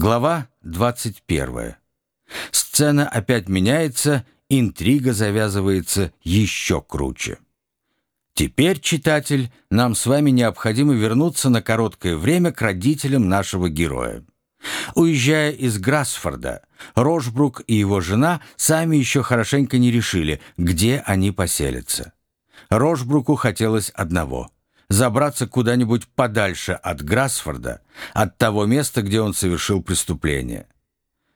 Глава 21. Сцена опять меняется, интрига завязывается еще круче. Теперь, читатель, нам с вами необходимо вернуться на короткое время к родителям нашего героя. Уезжая из Грасфорда, Рожбрук и его жена сами еще хорошенько не решили, где они поселятся. Рожбруку хотелось одного — забраться куда-нибудь подальше от Грасфорда, от того места, где он совершил преступление.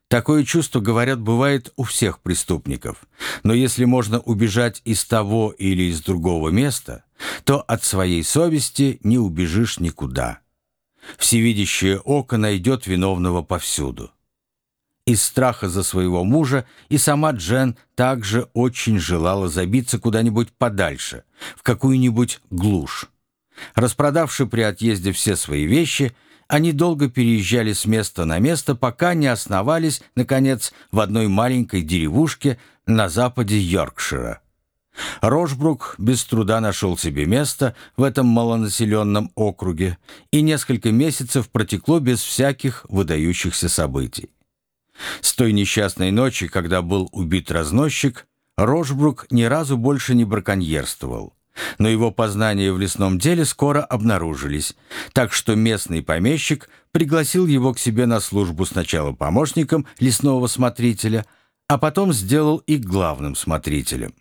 Такое чувство, говорят, бывает у всех преступников. Но если можно убежать из того или из другого места, то от своей совести не убежишь никуда. Всевидящее око найдет виновного повсюду. Из страха за своего мужа и сама Джен также очень желала забиться куда-нибудь подальше, в какую-нибудь глушь. Распродавши при отъезде все свои вещи, они долго переезжали с места на место, пока не основались, наконец, в одной маленькой деревушке на западе Йоркшира. Рожбрук без труда нашел себе место в этом малонаселенном округе, и несколько месяцев протекло без всяких выдающихся событий. С той несчастной ночи, когда был убит разносчик, Рожбрук ни разу больше не браконьерствовал. Но его познания в лесном деле скоро обнаружились, так что местный помещик пригласил его к себе на службу сначала помощником лесного смотрителя, а потом сделал и главным смотрителем.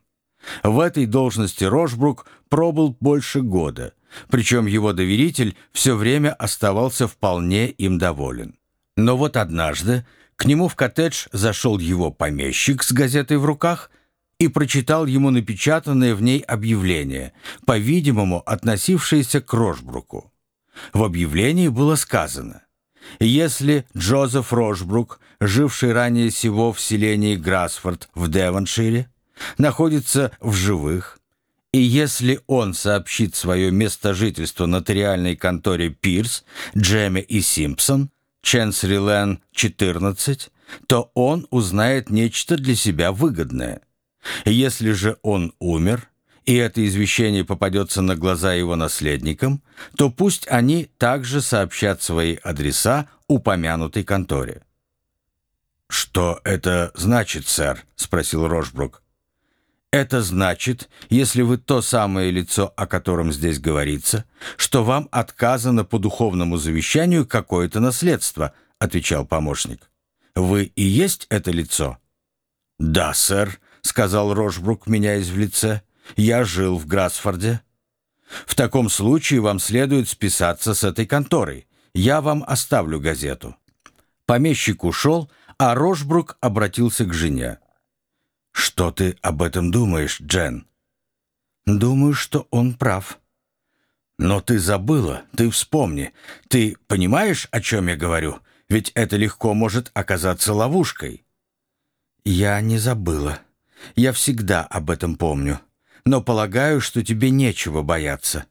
В этой должности Рожбрук пробыл больше года, причем его доверитель все время оставался вполне им доволен. Но вот однажды к нему в коттедж зашел его помещик с газетой в руках – и прочитал ему напечатанное в ней объявление, по-видимому, относившееся к Рожбруку. В объявлении было сказано «Если Джозеф Рожбрук, живший ранее всего в селении Грасфорд в Девоншире, находится в живых, и если он сообщит свое место жительства нотариальной конторе Пирс, Джемми и Симпсон, Ченсри Лэн, 14, то он узнает нечто для себя выгодное – если же он умер, и это извещение попадется на глаза его наследникам, то пусть они также сообщат свои адреса упомянутой конторе. «Что это значит, сэр?» — спросил Рожбрук. «Это значит, если вы то самое лицо, о котором здесь говорится, что вам отказано по духовному завещанию какое-то наследство», — отвечал помощник. «Вы и есть это лицо?» «Да, сэр», — сказал Рожбрук, меняясь в лице. «Я жил в Грасфорде». «В таком случае вам следует списаться с этой конторой. Я вам оставлю газету». Помещик ушел, а Рожбрук обратился к жене. «Что ты об этом думаешь, Джен?» «Думаю, что он прав». «Но ты забыла, ты вспомни. Ты понимаешь, о чем я говорю? Ведь это легко может оказаться ловушкой». «Я не забыла». Я всегда об этом помню. Но полагаю, что тебе нечего бояться.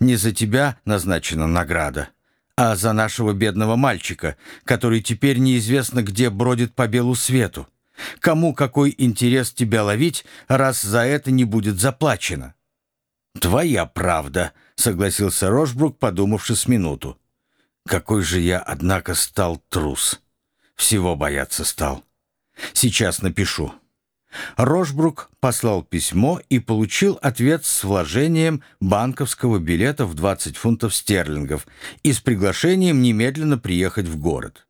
Не за тебя назначена награда, а за нашего бедного мальчика, который теперь неизвестно где бродит по белу свету. Кому какой интерес тебя ловить, раз за это не будет заплачено?» «Твоя правда», — согласился Рожбрук, подумавши с минуту. «Какой же я, однако, стал трус. Всего бояться стал. Сейчас напишу». Рожбрук послал письмо и получил ответ с вложением банковского билета в 20 фунтов стерлингов и с приглашением немедленно приехать в город.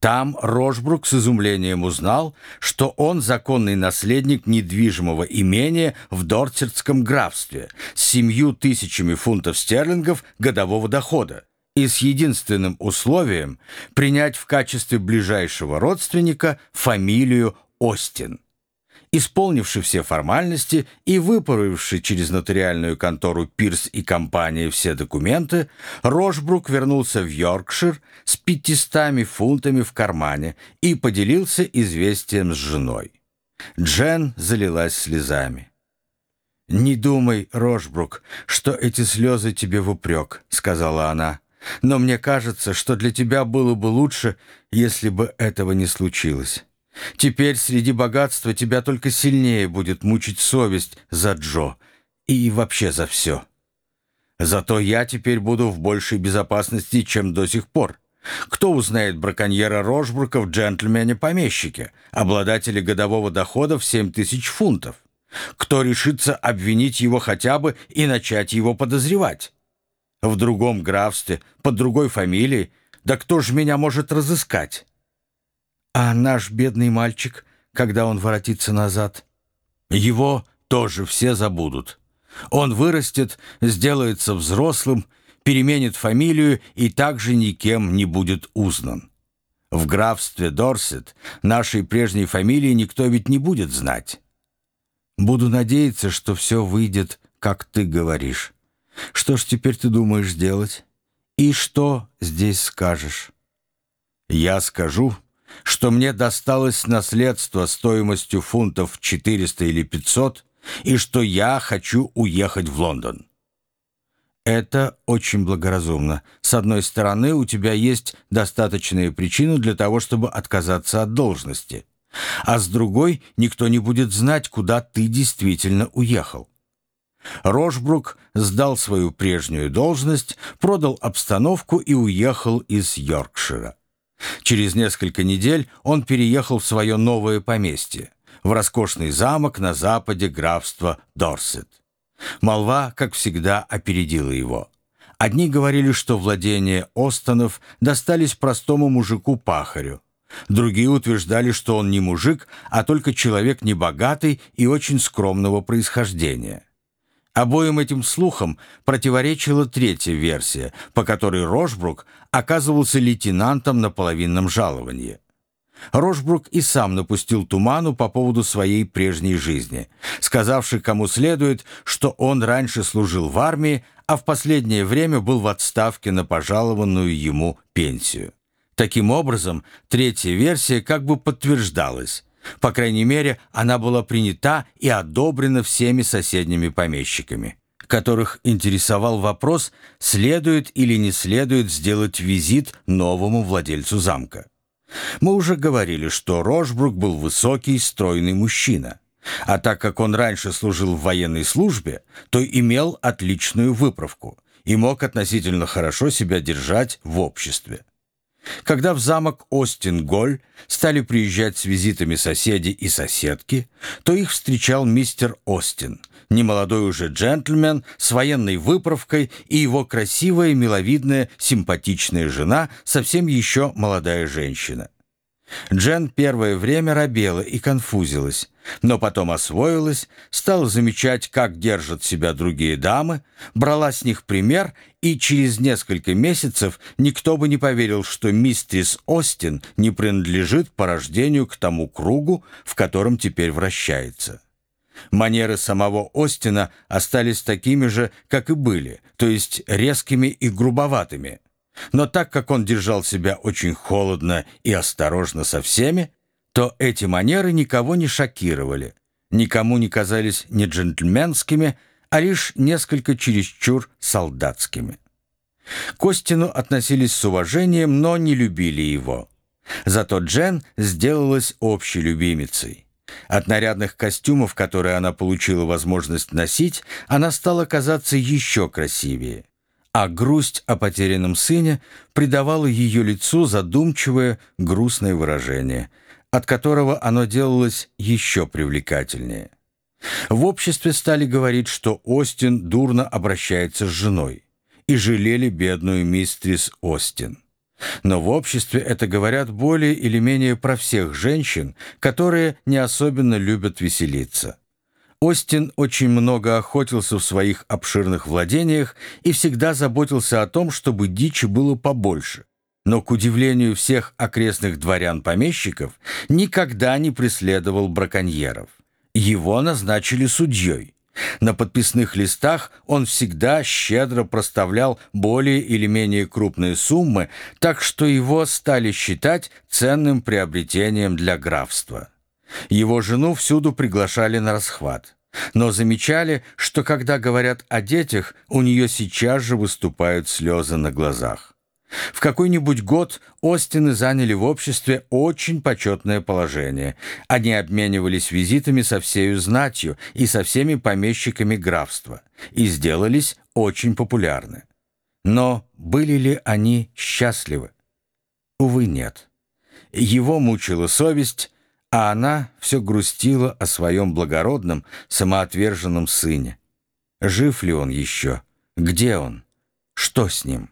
Там Рожбрук с изумлением узнал, что он законный наследник недвижимого имения в Дортсердском графстве с семью тысячами фунтов стерлингов годового дохода и с единственным условием принять в качестве ближайшего родственника фамилию Остин. Исполнивши все формальности и выправивши через нотариальную контору Пирс и компания все документы, Рожбрук вернулся в Йоркшир с пятистами фунтами в кармане и поделился известием с женой. Джен залилась слезами. «Не думай, Рожбрук, что эти слезы тебе в упрек», — сказала она. «Но мне кажется, что для тебя было бы лучше, если бы этого не случилось». Теперь среди богатства тебя только сильнее будет мучить совесть за Джо и вообще за все. Зато я теперь буду в большей безопасности, чем до сих пор. Кто узнает браконьера Рожбрука в джентльмене-помещике, обладателе годового дохода в 7 тысяч фунтов? Кто решится обвинить его хотя бы и начать его подозревать? В другом графстве, под другой фамилией, да кто же меня может разыскать? А наш бедный мальчик, когда он воротится назад? Его тоже все забудут. Он вырастет, сделается взрослым, переменит фамилию и также никем не будет узнан. В графстве Дорсет нашей прежней фамилии никто ведь не будет знать. Буду надеяться, что все выйдет, как ты говоришь. Что ж теперь ты думаешь делать? И что здесь скажешь? Я скажу, что мне досталось наследство стоимостью фунтов 400 или 500, и что я хочу уехать в Лондон. Это очень благоразумно. С одной стороны, у тебя есть достаточные причины для того, чтобы отказаться от должности. А с другой, никто не будет знать, куда ты действительно уехал. Рожбрук сдал свою прежнюю должность, продал обстановку и уехал из Йоркшира. Через несколько недель он переехал в свое новое поместье, в роскошный замок на западе графства Дорсет. Молва, как всегда, опередила его. Одни говорили, что владения Остонов достались простому мужику-пахарю. Другие утверждали, что он не мужик, а только человек небогатый и очень скромного происхождения. Обоим этим слухам противоречила третья версия, по которой Рожбрук оказывался лейтенантом на половинном жаловании. Рожбрук и сам напустил туману по поводу своей прежней жизни, сказавший кому следует, что он раньше служил в армии, а в последнее время был в отставке на пожалованную ему пенсию. Таким образом, третья версия как бы подтверждалась. По крайней мере, она была принята и одобрена всеми соседними помещиками, которых интересовал вопрос, следует или не следует сделать визит новому владельцу замка. Мы уже говорили, что Рожбрук был высокий, стройный мужчина. А так как он раньше служил в военной службе, то имел отличную выправку и мог относительно хорошо себя держать в обществе. Когда в замок Остин-Голь стали приезжать с визитами соседи и соседки, то их встречал мистер Остин, немолодой уже джентльмен с военной выправкой и его красивая, миловидная, симпатичная жена, совсем еще молодая женщина. Джен первое время робела и конфузилась, но потом освоилась, стала замечать, как держат себя другие дамы, брала с них пример, и через несколько месяцев никто бы не поверил, что мистерис Остин не принадлежит по рождению к тому кругу, в котором теперь вращается. Манеры самого Остина остались такими же, как и были, то есть резкими и грубоватыми. Но так как он держал себя очень холодно и осторожно со всеми, то эти манеры никого не шокировали, никому не казались не джентльменскими, а лишь несколько чересчур солдатскими. К Остину относились с уважением, но не любили его. Зато Джен сделалась общей любимицей. От нарядных костюмов, которые она получила возможность носить, она стала казаться еще красивее а грусть о потерянном сыне придавала ее лицу задумчивое, грустное выражение, от которого оно делалось еще привлекательнее. В обществе стали говорить, что Остин дурно обращается с женой, и жалели бедную мистрис Остин. Но в обществе это говорят более или менее про всех женщин, которые не особенно любят веселиться. Остин очень много охотился в своих обширных владениях и всегда заботился о том, чтобы дичи было побольше. Но, к удивлению всех окрестных дворян-помещиков, никогда не преследовал браконьеров. Его назначили судьей. На подписных листах он всегда щедро проставлял более или менее крупные суммы, так что его стали считать ценным приобретением для графства. Его жену всюду приглашали на расхват. Но замечали, что когда говорят о детях, у нее сейчас же выступают слезы на глазах. В какой-нибудь год Остины заняли в обществе очень почетное положение. Они обменивались визитами со всею знатью и со всеми помещиками графства и сделались очень популярны. Но были ли они счастливы? Увы, нет. Его мучила совесть, а она все грустила о своем благородном, самоотверженном сыне. Жив ли он еще? Где он? Что с ним?